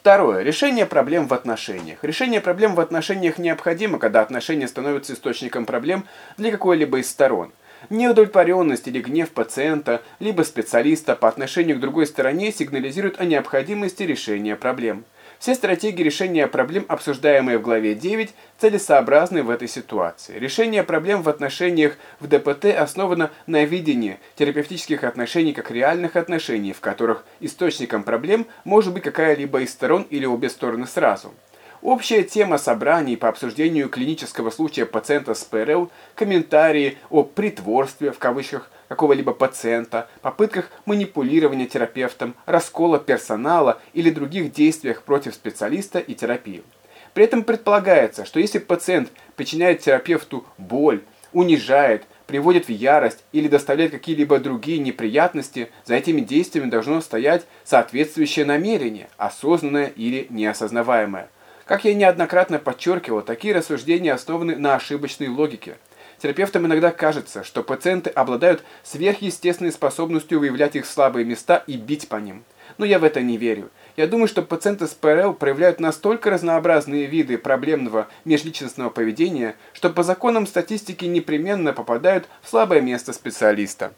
Второе. Решение проблем в отношениях. Решение проблем в отношениях необходимо, когда отношения становятся источником проблем для какой-либо из сторон. Неудовлетворенность или гнев пациента, либо специалиста по отношению к другой стороне сигнализируют о необходимости решения проблем. Все стратегии решения проблем, обсуждаемые в главе 9, целесообразны в этой ситуации. Решение проблем в отношениях в ДПТ основано на видении терапевтических отношений как реальных отношений, в которых источником проблем может быть какая-либо из сторон или обе стороны сразу. Общая тема собраний по обсуждению клинического случая пациента с ПРЛ, комментарии о «притворстве» в кавычках какого-либо пациента, попытках манипулирования терапевтом, раскола персонала или других действиях против специалиста и терапии. При этом предполагается, что если пациент причиняет терапевту боль, унижает, приводит в ярость или доставляет какие-либо другие неприятности, за этими действиями должно стоять соответствующее намерение, осознанное или неосознаваемое. Как я неоднократно подчеркивал, такие рассуждения основаны на ошибочной логике. Терапевтам иногда кажется, что пациенты обладают сверхъестественной способностью выявлять их слабые места и бить по ним. Но я в это не верю. Я думаю, что пациенты с ПРЛ проявляют настолько разнообразные виды проблемного межличностного поведения, что по законам статистики непременно попадают в слабое место специалиста.